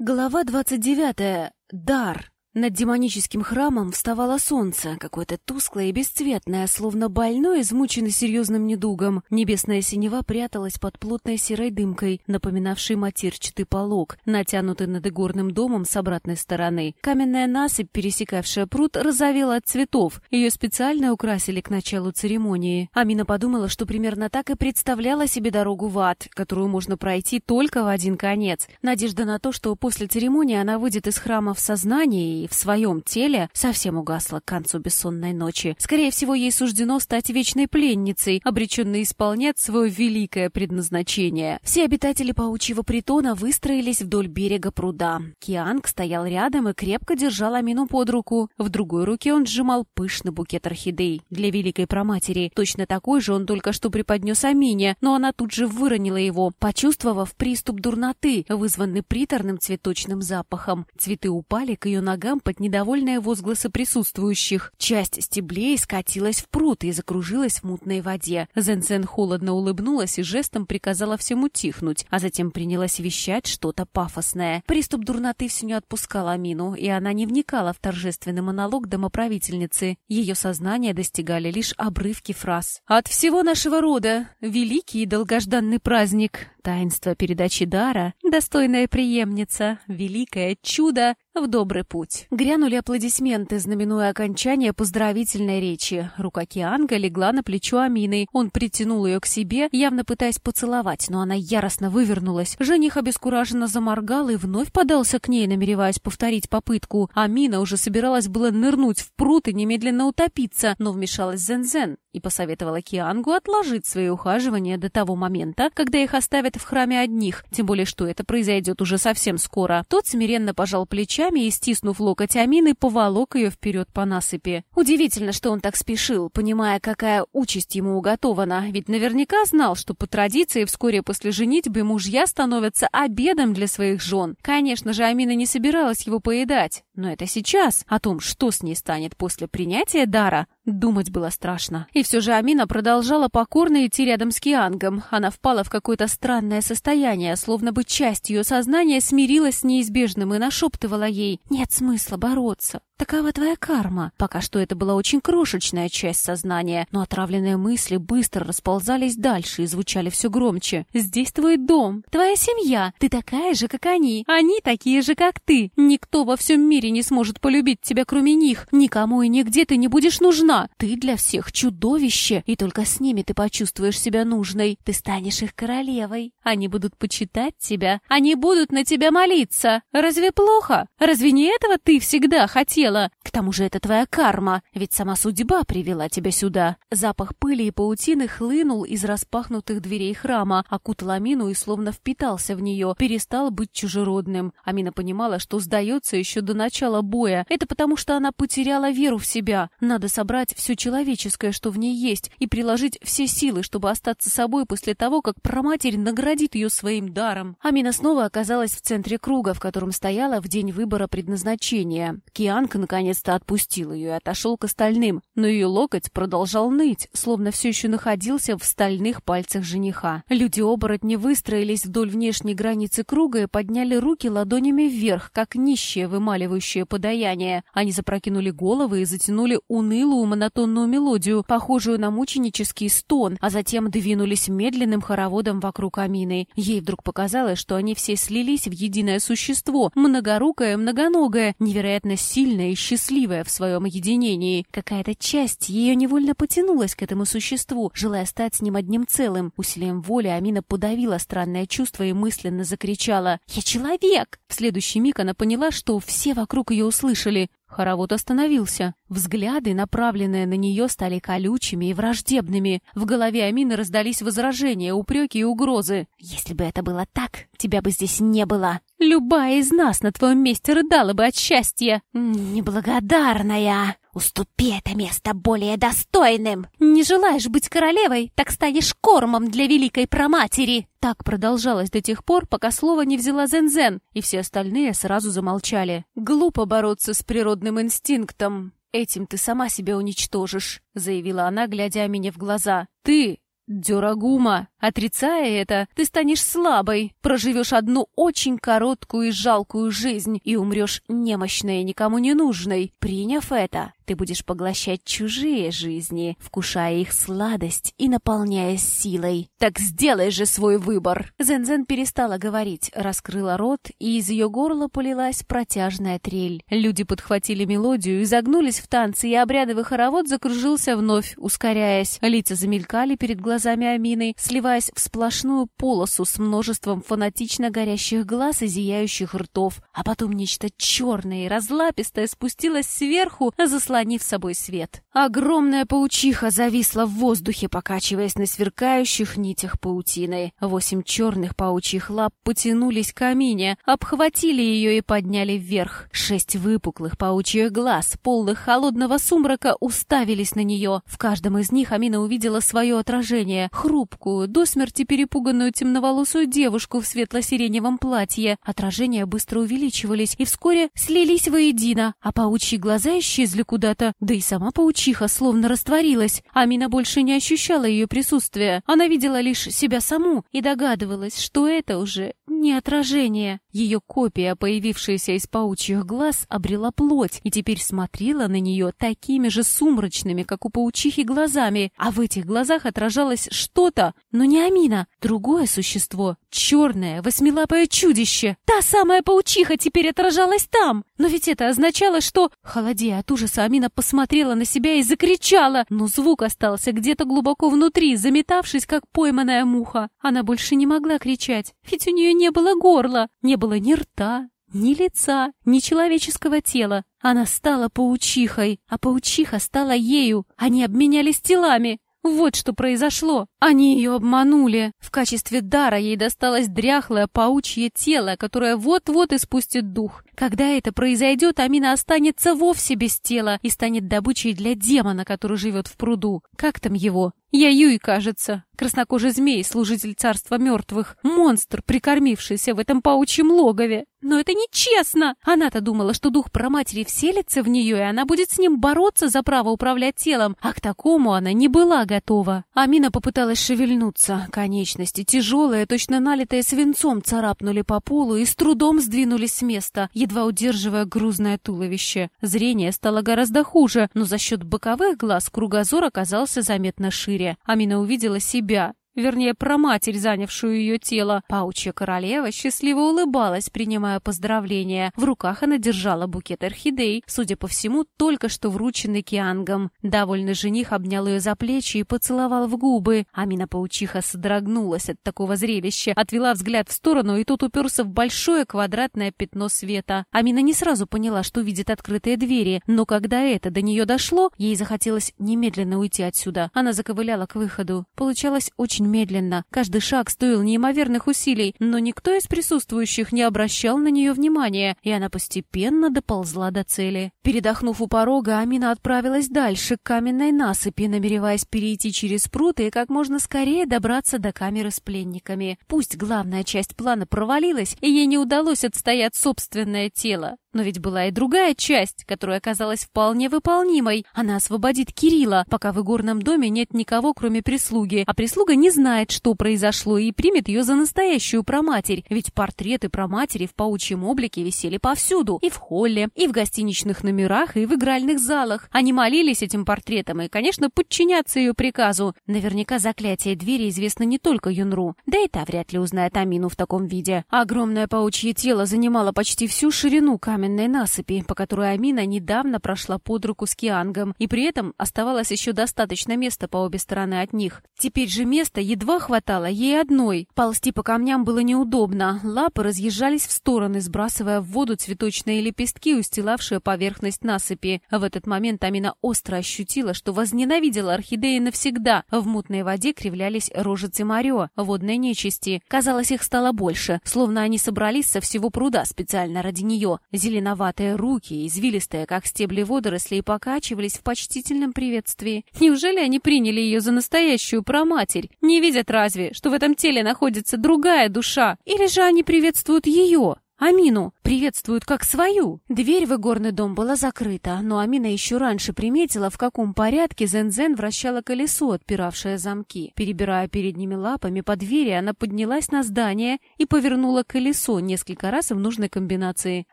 Глава двадцать девятая. Дар. Над демоническим храмом вставало солнце, какое-то тусклое и бесцветное, словно больное, измученное серьезным недугом. Небесная синева пряталась под плотной серой дымкой, напоминавшей матерчатый полог, натянутый над игорным домом с обратной стороны. Каменная насыпь, пересекавшая пруд, розовела от цветов. Ее специально украсили к началу церемонии. Амина подумала, что примерно так и представляла себе дорогу в ад, которую можно пройти только в один конец. Надежда на то, что после церемонии она выйдет из храма в сознании и в своем теле совсем угасла к концу бессонной ночи. Скорее всего, ей суждено стать вечной пленницей, обреченной исполнять свое великое предназначение. Все обитатели паучьего притона выстроились вдоль берега пруда. Кианг стоял рядом и крепко держал Амину под руку. В другой руке он сжимал пышный букет орхидей для великой проматери. Точно такой же он только что преподнес Амине, но она тут же выронила его, почувствовав приступ дурноты, вызванный приторным цветочным запахом. Цветы упали к ее ногам ногам под недовольные возгласы присутствующих. Часть стеблей скатилась в пруд и закружилась в мутной воде. Зенсен холодно улыбнулась и жестом приказала всем утихнуть, а затем принялась вещать что-то пафосное. Приступ дурноты все не отпускал Амину, и она не вникала в торжественный монолог домоправительницы. Ее сознание достигали лишь обрывки фраз. «От всего нашего рода! Великий и долгожданный праздник! Таинство передачи дара, достойная преемница, великое чудо в добрый путь. Грянули аплодисменты, знаменуя окончание поздравительной речи. Рука Кианга легла на плечо Амины. Он притянул ее к себе, явно пытаясь поцеловать, но она яростно вывернулась. Жених обескураженно заморгал и вновь подался к ней, намереваясь повторить попытку. Амина уже собиралась было нырнуть в пруд и немедленно утопиться, но вмешалась Зензен и посоветовала Киангу отложить свои ухаживания до того момента, когда их оставят в храме одних, тем более что это произойдет уже совсем скоро. Тот смиренно пожал плечами и, стиснув локоть Амины, поволок ее вперед по насыпи. Удивительно, что он так спешил, понимая, какая участь ему уготована, ведь наверняка знал, что по традиции вскоре после женитьбы мужья становятся обедом для своих жен. Конечно же, Амина не собиралась его поедать, но это сейчас. О том, что с ней станет после принятия дара, думать было страшно. И все же Амина продолжала покорно идти рядом с Киангом. Она впала в какое-то странное состояние, словно бы часть ее сознания смирилась с неизбежным и нашептывала ей «Нет смысла бороться. Такова твоя карма. Пока что это была очень крошечная часть сознания, но отравленные мысли быстро расползались дальше и звучали все громче. Здесь твой дом, твоя семья. Ты такая же, как они. Они такие же, как ты. Никто во всем мире не сможет полюбить тебя, кроме них. Никому и нигде ты не будешь нужна. Ты для всех чудовище, и только с ними ты почувствуешь себя нужной. Ты станешь их королевой. Они будут почитать тебя. Они будут на тебя молиться. Разве плохо? Разве не этого ты всегда хотел? хотела. К тому же это твоя карма, ведь сама судьба привела тебя сюда. Запах пыли и паутины хлынул из распахнутых дверей храма, окутал Амину и словно впитался в нее, перестал быть чужеродным. Амина понимала, что сдается еще до начала боя. Это потому, что она потеряла веру в себя. Надо собрать все человеческое, что в ней есть, и приложить все силы, чтобы остаться собой после того, как проматерь наградит ее своим даром. Амина снова оказалась в центре круга, в котором стояла в день выбора предназначения. Кианг наконец-то отпустил ее и отошел к остальным, но ее локоть продолжал ныть, словно все еще находился в стальных пальцах жениха. Люди-оборотни выстроились вдоль внешней границы круга и подняли руки ладонями вверх, как нищие, вымаливающие подаяние. Они запрокинули головы и затянули унылую монотонную мелодию, похожую на мученический стон, а затем двинулись медленным хороводом вокруг Амины. Ей вдруг показалось, что они все слились в единое существо, многорукое, многоногое, невероятно сильное и счастливая в своем единении. Какая-то часть ее невольно потянулась к этому существу, желая стать с ним одним целым. Усилием воли Амина подавила странное чувство и мысленно закричала «Я человек!». В следующий миг она поняла, что все вокруг ее услышали. Хоровод остановился. Взгляды, направленные на нее, стали колючими и враждебными. В голове Амины раздались возражения, упреки и угрозы. «Если бы это было так, тебя бы здесь не было. Любая из нас на твоем месте рыдала бы от счастья. Неблагодарная!» Уступи это место более достойным. Не желаешь быть королевой, так станешь кормом для великой проматери. Так продолжалось до тех пор, пока слово не взяла Зензен, и все остальные сразу замолчали. Глупо бороться с природным инстинктом. Этим ты сама себя уничтожишь, заявила она, глядя мне в глаза. Ты Дюрагума. Отрицая это, ты станешь слабой, проживешь одну очень короткую и жалкую жизнь и умрешь немощной и никому не нужной. Приняв это, ты будешь поглощать чужие жизни, вкушая их сладость и наполняясь силой. Так сделай же свой выбор!» Зензен перестала говорить, раскрыла рот, и из ее горла полилась протяжная трель. Люди подхватили мелодию, изогнулись в танце, и обрядовый хоровод закружился вновь, ускоряясь. Лица замелькали перед глазами Амины, сливаясь в сплошную полосу с множеством фанатично горящих глаз и зияющих ртов, а потом нечто черное и разлапистое спустилось сверху, заслонив собой свет. Огромная паучиха зависла в воздухе, покачиваясь на сверкающих нитях паутины. Восемь черных паучьих лап потянулись к Амине, обхватили ее и подняли вверх. Шесть выпуклых паучьих глаз, полных холодного сумрака, уставились на нее. В каждом из них Амина увидела свое отражение, хрупкую, до смерти перепуганную темноволосую девушку в светло-сиреневом платье. Отражения быстро увеличивались и вскоре слились воедино, а паучьи глаза исчезли куда-то, да и сама паучиха словно растворилась. Амина больше не ощущала ее присутствия. Она видела лишь себя саму и догадывалась, что это уже не отражение. Ее копия, появившаяся из паучьих глаз, обрела плоть и теперь смотрела на нее такими же сумрачными, как у паучихи, глазами, а в этих глазах отражалось что-то, но не Амина, другое существо, черное, восьмилапое чудище. Та самая паучиха теперь отражалась там. Но ведь это означало, что... Холодея от ужаса, Амина посмотрела на себя и закричала, но звук остался где-то глубоко внутри, заметавшись, как пойманная муха. Она больше не могла кричать, ведь у нее не было горла, не было ни рта, ни лица, ни человеческого тела. Она стала паучихой, а паучиха стала ею. Они обменялись телами. Вот что произошло. Они ее обманули. В качестве дара ей досталось дряхлое паучье тело, которое вот-вот испустит дух. Когда это произойдет, Амина останется вовсе без тела и станет добычей для демона, который живет в пруду. Как там его? Я Юй, кажется. Краснокожий змей, служитель царства мертвых. Монстр, прикормившийся в этом паучьем логове. Но это нечестно! Она-то думала, что дух проматери вселится в нее, и она будет с ним бороться за право управлять телом, а к такому она не была готова. Амина попыталась шевельнуться. Конечности, тяжелые, точно налитые свинцом, царапнули по полу и с трудом сдвинулись с места, едва удерживая грузное туловище. Зрение стало гораздо хуже, но за счет боковых глаз кругозор оказался заметно шире. Амина увидела себя, вернее, проматерь, занявшую ее тело. Паучья королева счастливо улыбалась, принимая поздравления. В руках она держала букет орхидей, судя по всему, только что врученный Киангом. Довольный жених обнял ее за плечи и поцеловал в губы. Амина-паучиха содрогнулась от такого зрелища, отвела взгляд в сторону, и тут уперся в большое квадратное пятно света. Амина не сразу поняла, что видит открытые двери, но когда это до нее дошло, ей захотелось немедленно уйти отсюда. Она заковыляла к выходу. Получалось очень медленно. Каждый шаг стоил неимоверных усилий, но никто из присутствующих не обращал на нее внимания, и она постепенно доползла до цели. Передохнув у порога, Амина отправилась дальше, к каменной насыпи, намереваясь перейти через пруд и как можно скорее добраться до камеры с пленниками. Пусть главная часть плана провалилась, и ей не удалось отстоять собственное тело. Но ведь была и другая часть, которая оказалась вполне выполнимой. Она освободит Кирилла, пока в игорном доме нет никого, кроме прислуги, а прислуга не знает, что произошло, и примет ее за настоящую проматерь. Ведь портреты проматери в паучьем облике висели повсюду. И в холле, и в гостиничных номерах, и в игральных залах. Они молились этим портретам и, конечно, подчинятся ее приказу. Наверняка заклятие двери известно не только Юнру. Да и та вряд ли узнает Амину в таком виде. Огромное паучье тело занимало почти всю ширину камеры каменной насыпи, по которой Амина недавно прошла под руку с Киангом, и при этом оставалось еще достаточно места по обе стороны от них. Теперь же места едва хватало ей одной. Ползти по камням было неудобно, лапы разъезжались в стороны, сбрасывая в воду цветочные лепестки, устилавшие поверхность насыпи. В этот момент Амина остро ощутила, что возненавидела орхидеи навсегда. В мутной воде кривлялись рожицы Марио, водной нечисти. Казалось, их стало больше, словно они собрались со всего пруда специально ради нее. Зеленоватые руки, извилистые, как стебли водорослей, покачивались в почтительном приветствии. Неужели они приняли ее за настоящую проматерь? Не видят разве, что в этом теле находится другая душа? Или же они приветствуют ее? Амину приветствуют как свою. Дверь в игорный дом была закрыта, но Амина еще раньше приметила, в каком порядке Зен-Зен вращала колесо, отпиравшее замки. Перебирая передними лапами по двери, она поднялась на здание и повернула колесо несколько раз в нужной комбинации.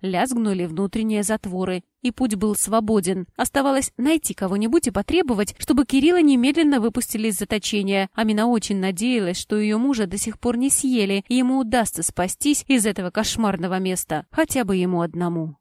Лязгнули внутренние затворы, и путь был свободен. Оставалось найти кого-нибудь и потребовать, чтобы Кирилла немедленно выпустили из заточения. Амина очень надеялась, что ее мужа до сих пор не съели, и ему удастся спастись из этого кошмарного места, хотя бы ему одному.